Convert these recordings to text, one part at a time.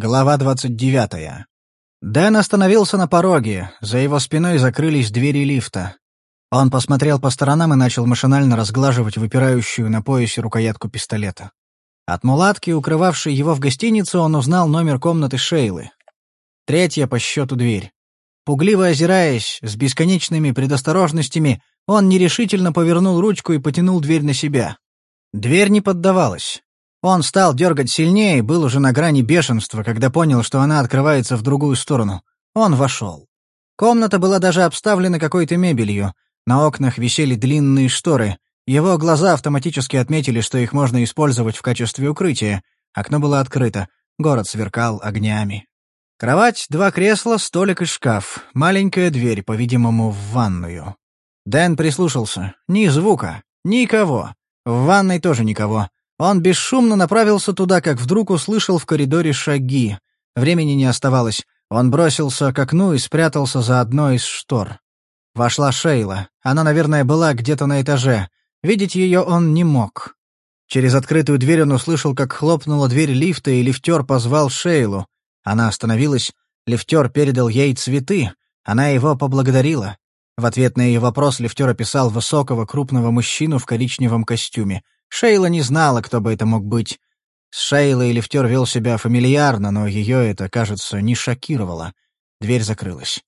Глава двадцать девятая. Дэн остановился на пороге, за его спиной закрылись двери лифта. Он посмотрел по сторонам и начал машинально разглаживать выпирающую на поясе рукоятку пистолета. От мулатки, укрывавшей его в гостинице, он узнал номер комнаты Шейлы. Третья по счету дверь. Пугливо озираясь, с бесконечными предосторожностями, он нерешительно повернул ручку и потянул дверь на себя. Дверь не поддавалась. Он стал дергать сильнее и был уже на грани бешенства, когда понял, что она открывается в другую сторону. Он вошел. Комната была даже обставлена какой-то мебелью. На окнах висели длинные шторы. Его глаза автоматически отметили, что их можно использовать в качестве укрытия. Окно было открыто. Город сверкал огнями. Кровать, два кресла, столик и шкаф. Маленькая дверь, по-видимому, в ванную. Дэн прислушался. Ни звука. Никого. В ванной тоже никого. Он бесшумно направился туда, как вдруг услышал в коридоре шаги. Времени не оставалось. Он бросился к окну и спрятался за одной из штор. Вошла Шейла. Она, наверное, была где-то на этаже. Видеть ее он не мог. Через открытую дверь он услышал, как хлопнула дверь лифта, и лифтер позвал Шейлу. Она остановилась. Лифтер передал ей цветы. Она его поблагодарила. В ответ на ее вопрос лифтер описал высокого, крупного мужчину в коричневом костюме — Шейла не знала, кто бы это мог быть. С Шейлой лифтер вел себя фамильярно, но ее это, кажется, не шокировало. Дверь закрылась.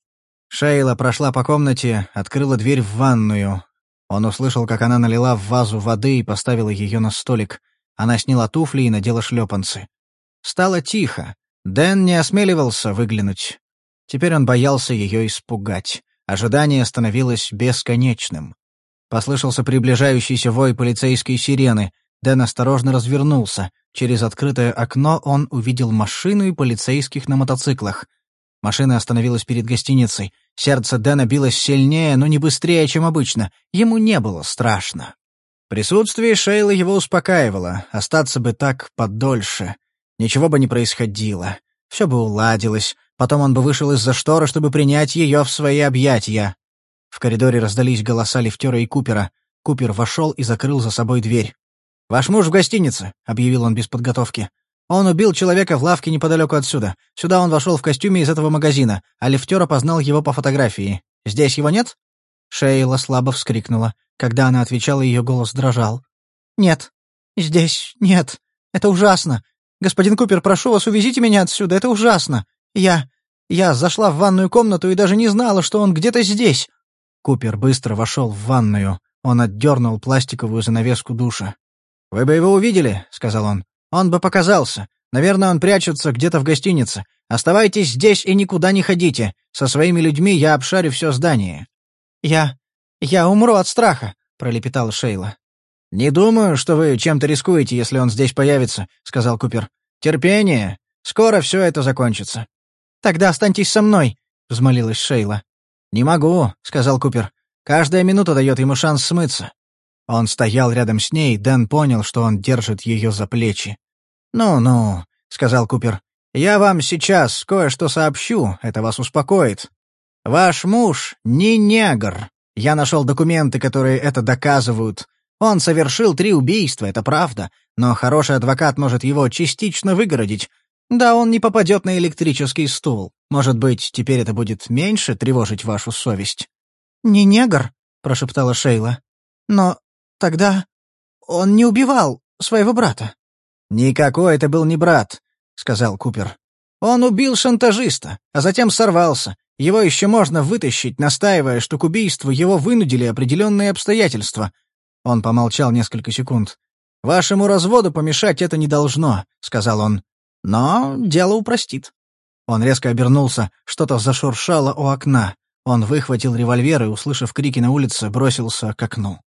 Шейла прошла по комнате, открыла дверь в ванную. Он услышал, как она налила в вазу воды и поставила ее на столик. Она сняла туфли и надела шлепанцы. Стало тихо. Дэн не осмеливался выглянуть. Теперь он боялся ее испугать. Ожидание становилось бесконечным. Послышался приближающийся вой полицейской сирены. Дэн осторожно развернулся. Через открытое окно он увидел машину и полицейских на мотоциклах. Машина остановилась перед гостиницей. Сердце Дэна билось сильнее, но не быстрее, чем обычно. Ему не было страшно. Присутствие Шейла его успокаивало. Остаться бы так подольше. Ничего бы не происходило. Все бы уладилось. Потом он бы вышел из-за шторы, чтобы принять ее в свои объятия. В коридоре раздались голоса лифтера и Купера. Купер вошел и закрыл за собой дверь. «Ваш муж в гостинице», — объявил он без подготовки. «Он убил человека в лавке неподалеку отсюда. Сюда он вошел в костюме из этого магазина, а лифтер опознал его по фотографии. Здесь его нет?» Шейла слабо вскрикнула. Когда она отвечала, ее голос дрожал. «Нет. Здесь нет. Это ужасно. Господин Купер, прошу вас, увезите меня отсюда. Это ужасно. Я... Я зашла в ванную комнату и даже не знала, что он где-то здесь. Купер быстро вошел в ванную. Он отдернул пластиковую занавеску душа. «Вы бы его увидели», — сказал он. «Он бы показался. Наверное, он прячется где-то в гостинице. Оставайтесь здесь и никуда не ходите. Со своими людьми я обшарю все здание». «Я... я умру от страха», — пролепетала Шейла. «Не думаю, что вы чем-то рискуете, если он здесь появится», — сказал Купер. «Терпение. Скоро все это закончится». «Тогда останьтесь со мной», — взмолилась Шейла. «Не могу», — сказал Купер. «Каждая минута дает ему шанс смыться». Он стоял рядом с ней, Дэн понял, что он держит ее за плечи. «Ну-ну», — сказал Купер. «Я вам сейчас кое-что сообщу, это вас успокоит. Ваш муж не негр. Я нашел документы, которые это доказывают. Он совершил три убийства, это правда, но хороший адвокат может его частично выгородить, да, он не попадет на электрический стул. Может быть, теперь это будет меньше тревожить вашу совесть?» «Не негр», — прошептала Шейла. «Но тогда он не убивал своего брата». «Никакой это был не брат», — сказал Купер. «Он убил шантажиста, а затем сорвался. Его еще можно вытащить, настаивая, что к убийству его вынудили определенные обстоятельства». Он помолчал несколько секунд. «Вашему разводу помешать это не должно», — сказал он. Но дело упростит. Он резко обернулся, что-то зашуршало у окна. Он выхватил револьвер и, услышав крики на улице, бросился к окну.